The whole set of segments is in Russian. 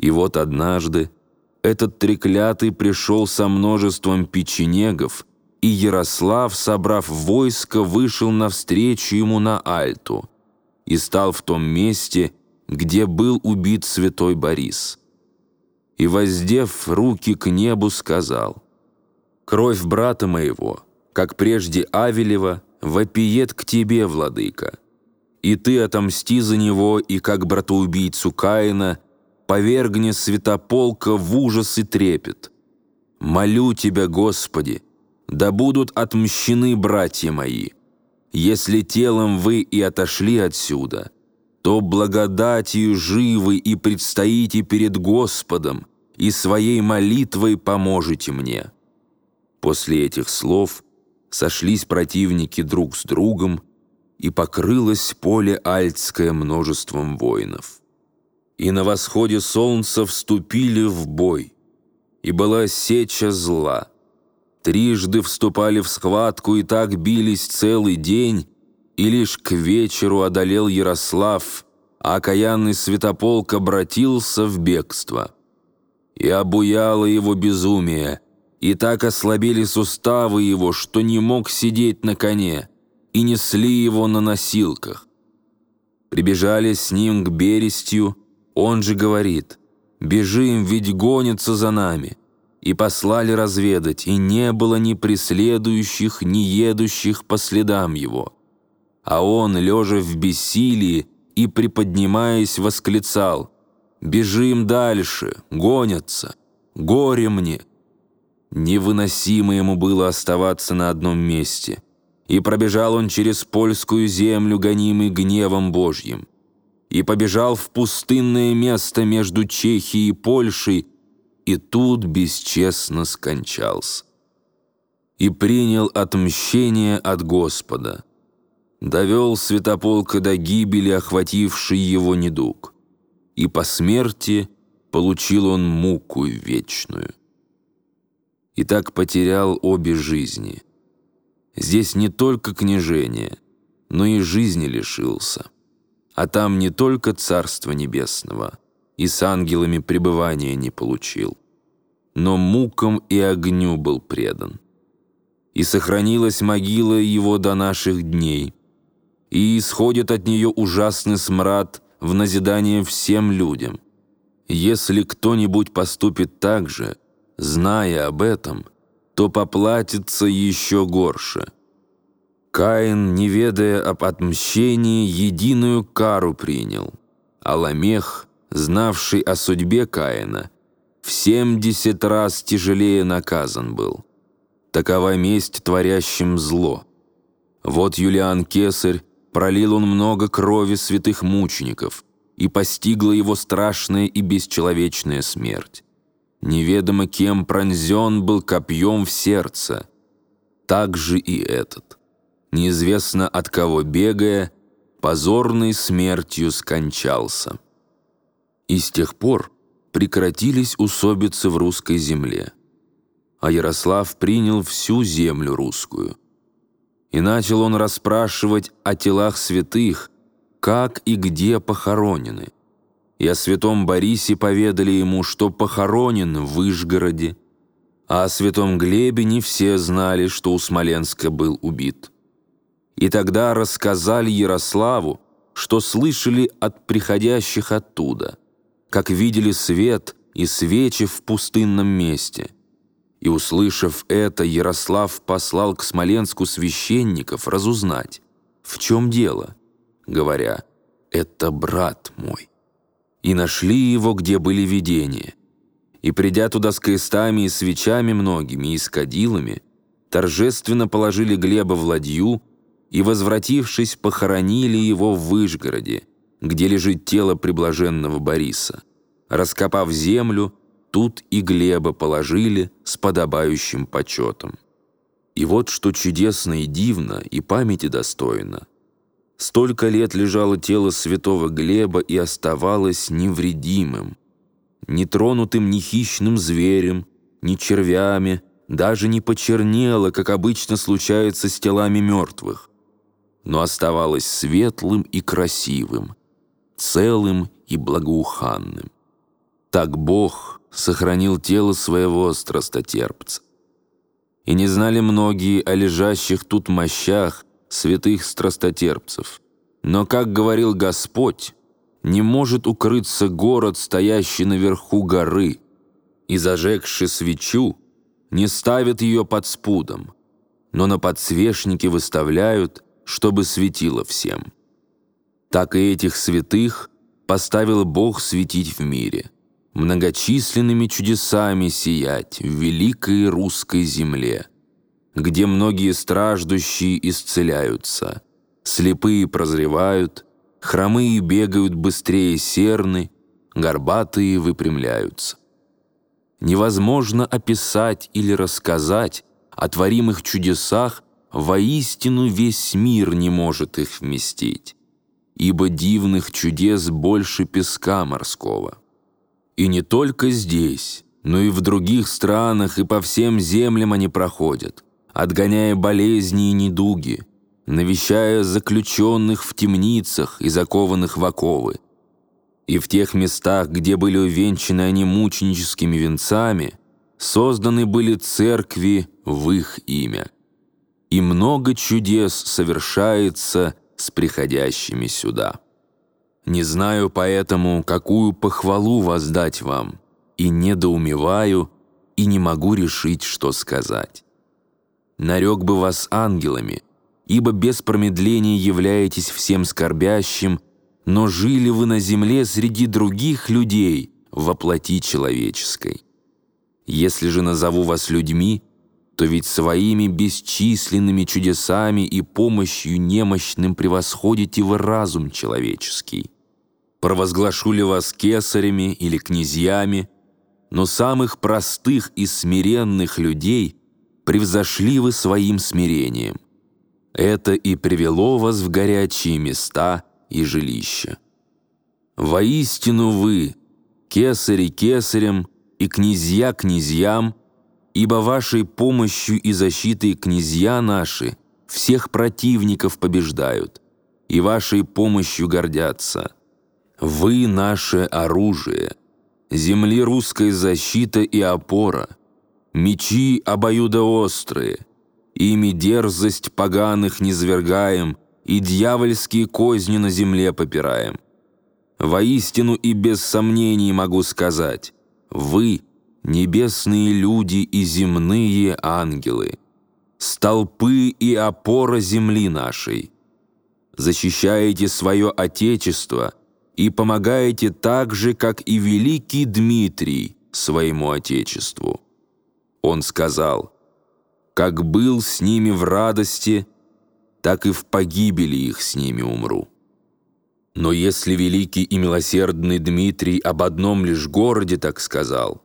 И вот однажды этот треклятый пришел со множеством печенегов, и Ярослав, собрав войско, вышел навстречу ему на Альту и стал в том месте, где был убит святой Борис. И, воздев руки к небу, сказал, «Кровь брата моего, как прежде Авелева, вопиет к тебе, владыка, и ты отомсти за него, и как братоубийцу Каина – повергни святополка в ужас и трепет. Молю Тебя, Господи, да будут отмщены братья мои. Если телом вы и отошли отсюда, то благодатью живы и предстоите перед Господом, и своей молитвой поможете мне». После этих слов сошлись противники друг с другом, и покрылось поле Альтское множеством воинов и на восходе солнца вступили в бой, и была сеча зла. Трижды вступали в схватку и так бились целый день, и лишь к вечеру одолел Ярослав, а окаянный святополк обратился в бегство. И обуяло его безумие, и так ослабели суставы его, что не мог сидеть на коне, и несли его на носилках. Прибежали с ним к Берестью, он же говорит, «Бежим, ведь гонятся за нами». И послали разведать, и не было ни преследующих, ни едущих по следам его. А он, лежа в бессилии и приподнимаясь, восклицал, «Бежим дальше, гонятся, горе мне». Невыносимо ему было оставаться на одном месте, и пробежал он через польскую землю, гонимый гневом Божьим и побежал в пустынное место между Чехией и Польшей, и тут бесчестно скончался. И принял отмщение от Господа. Довел святополка до гибели, охвативший его недуг. И по смерти получил он муку вечную. И так потерял обе жизни. Здесь не только княжение, но и жизни лишился а там не только Царство Небесного, и с ангелами пребывания не получил, но мукам и огню был предан. И сохранилась могила его до наших дней, и исходит от нее ужасный смрад в назидание всем людям. Если кто-нибудь поступит так же, зная об этом, то поплатится еще горше – Каин, не ведая об отмщении, единую кару принял, а Ламех, знавший о судьбе Каина, в семьдесят раз тяжелее наказан был. Такова месть творящим зло. Вот Юлиан Кесарь, пролил он много крови святых мучеников, и постигла его страшная и бесчеловечная смерть. Неведомо кем пронзен был копьем в сердце, так же и этот неизвестно от кого бегая, позорной смертью скончался. И с тех пор прекратились усобицы в русской земле, а Ярослав принял всю землю русскую. И начал он расспрашивать о телах святых, как и где похоронены. И о святом Борисе поведали ему, что похоронен в Вышгороде, а о святом Глебе не все знали, что у Смоленска был убит. И тогда рассказали Ярославу, что слышали от приходящих оттуда, как видели свет и свечи в пустынном месте. И, услышав это, Ярослав послал к Смоленску священников разузнать, в чем дело, говоря, «Это брат мой». И нашли его, где были видения. И, придя туда с крестами и свечами многими и с кадилами, торжественно положили Глеба в ладью, и, возвратившись, похоронили его в Вышгороде, где лежит тело приблаженного Бориса. Раскопав землю, тут и Глеба положили с подобающим почетом. И вот что чудесно и дивно, и памяти достойно. Столько лет лежало тело святого Глеба и оставалось невредимым, нетронутым ни хищным зверем, ни червями, даже не почернело, как обычно случается с телами мертвых но оставалось светлым и красивым, целым и благоуханным. Так Бог сохранил тело своего страстотерпца. И не знали многие о лежащих тут мощах святых страстотерпцев. Но, как говорил Господь, не может укрыться город, стоящий наверху горы, и, зажегши свечу, не ставят ее под спудом, но на подсвечнике выставляют, чтобы светило всем. Так и этих святых поставил Бог светить в мире, многочисленными чудесами сиять в великой русской земле, где многие страждущие исцеляются, слепые прозревают, хромые бегают быстрее серны, горбатые выпрямляются. Невозможно описать или рассказать о творимых чудесах, воистину весь мир не может их вместить, ибо дивных чудес больше песка морского. И не только здесь, но и в других странах и по всем землям они проходят, отгоняя болезни и недуги, навещая заключенных в темницах и закованных в оковы, и в тех местах, где были увенчаны они мученическими венцами, созданы были церкви в их имя. И много чудес совершается с приходящими сюда. Не знаю поэтому, какую похвалу воздать вам, и недоумеваю, и не могу решить, что сказать. Нарек бы вас ангелами, ибо без промедления являетесь всем скорбящим, но жили вы на земле среди других людей во плоти человеческой. Если же назову вас людьми, то ведь своими бесчисленными чудесами и помощью немощным превосходите вы разум человеческий. Провозглашу ли вас кесарями или князьями, но самых простых и смиренных людей превзошли вы своим смирением. Это и привело вас в горячие места – и жилища. Воистину вы, кесари кесарем и князья князьям, ибо вашей помощью и защитой князья наши всех противников побеждают, и вашей помощью гордятся. Вы наше оружие, земли русской защита и опора, мечи обоюдоострые, ими дерзость поганых низвергаем и дьявольские козни на земле попираем. Воистину и без сомнений могу сказать, вы — небесные люди и земные ангелы, столпы и опора земли нашей. Защищаете свое Отечество и помогаете так же, как и великий Дмитрий своему Отечеству. Он сказал, «Как был с ними в радости, так и в погибели их с ними умру. Но если великий и милосердный Дмитрий об одном лишь городе так сказал,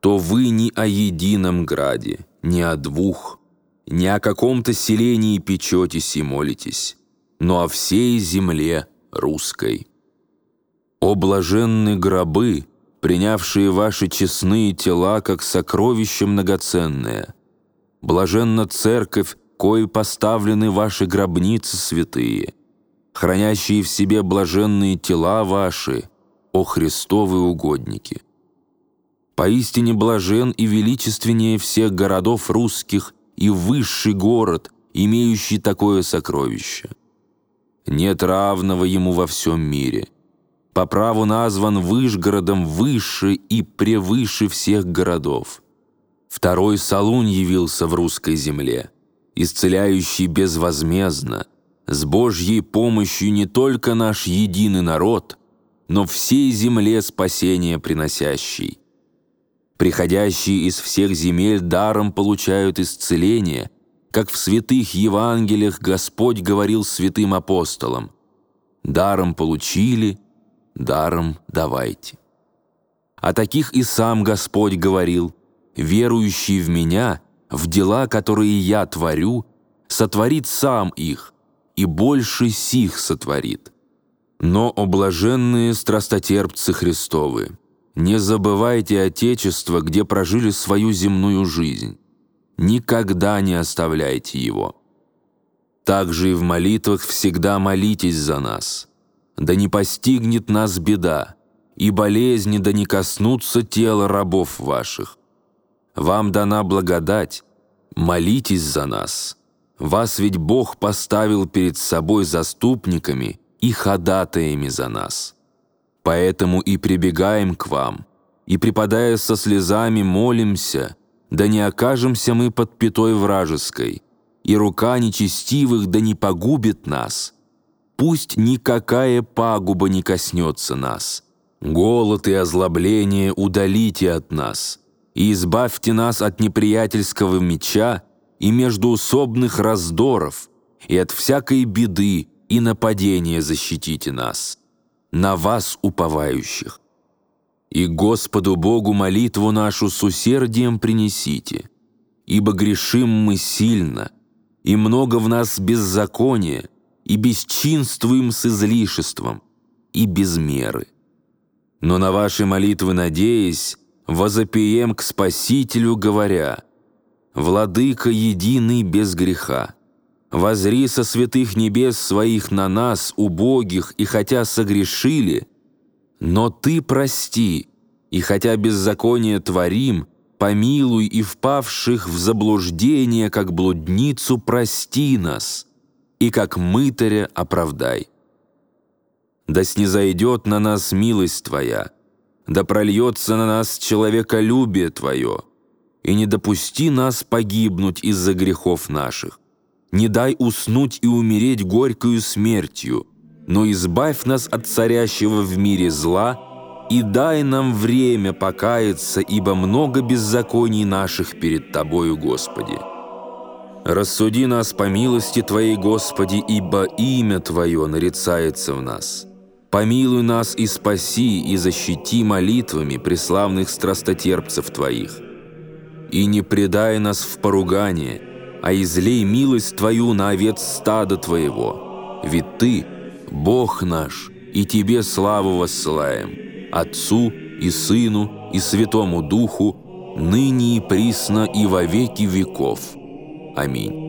то вы не о едином граде, не о двух, не о каком-то селении печетесь и молитесь, но о всей земле русской. О блаженны гробы, принявшие ваши честные тела как сокровище многоценное! Блаженна церковь, кое поставлены ваши гробницы святые, хранящие в себе блаженные тела ваши, о Христовы угодники. Поистине блажен и величественнее всех городов русских и высший город, имеющий такое сокровище. Нет равного ему во всем мире. По праву назван Вышгородом выше и превыше всех городов. Второй Салун явился в русской земле – исцеляющий безвозмездно, с Божьей помощью не только наш единый народ, но всей земле спасение приносящий. Приходящие из всех земель даром получают исцеление, как в святых Евангелиях Господь говорил святым апостолам «Даром получили, даром давайте». А таких и сам Господь говорил «Верующий в Меня – в дела, которые я творю, сотворит сам их, и больше сих сотворит. Но, облаженные страстотерпцы Христовы, не забывайте Отечество, где прожили свою земную жизнь. Никогда не оставляйте его. Также и в молитвах всегда молитесь за нас. Да не постигнет нас беда, и болезни да не коснутся тела рабов ваших. Вам дана благодать, молитесь за нас. Вас ведь Бог поставил перед собой заступниками и ходатаями за нас. Поэтому и прибегаем к вам, и, припадая со слезами, молимся, да не окажемся мы под пятой вражеской, и рука нечестивых да не погубит нас. Пусть никакая пагуба не коснется нас. Голод и озлобление удалите от нас, и избавьте нас от неприятельского меча, и междуусобных раздоров, и от всякой беды и нападения защитите нас, на вас уповающих. И Господу Богу молитву нашу с усердием принесите, ибо грешим мы сильно, и много в нас беззакония, и бесчинствуем с излишеством, и без меры. Но на ваши молитвы надеясь, возопием к Спасителю, говоря – Владыка единый без греха. Возри со святых небес своих на нас, убогих, и хотя согрешили, но Ты прости, и хотя беззаконие творим, помилуй и впавших в заблуждение, как блудницу, прости нас, и как мытаря оправдай. Да снизойдет на нас милость Твоя, да прольется на нас человеколюбие Твое, и не допусти нас погибнуть из-за грехов наших. Не дай уснуть и умереть горькою смертью, но избавь нас от царящего в мире зла и дай нам время покаяться, ибо много беззаконий наших перед Тобою, Господи. Рассуди нас по милости Твоей, Господи, ибо имя Твое нарицается в нас. Помилуй нас и спаси, и защити молитвами преславных страстотерпцев Твоих и не предай нас в поругание, а излей милость Твою на овец стада Твоего. Ведь Ты, Бог наш, и Тебе славу воссылаем, Отцу и Сыну и Святому Духу, ныне и присно и во веки веков. Аминь.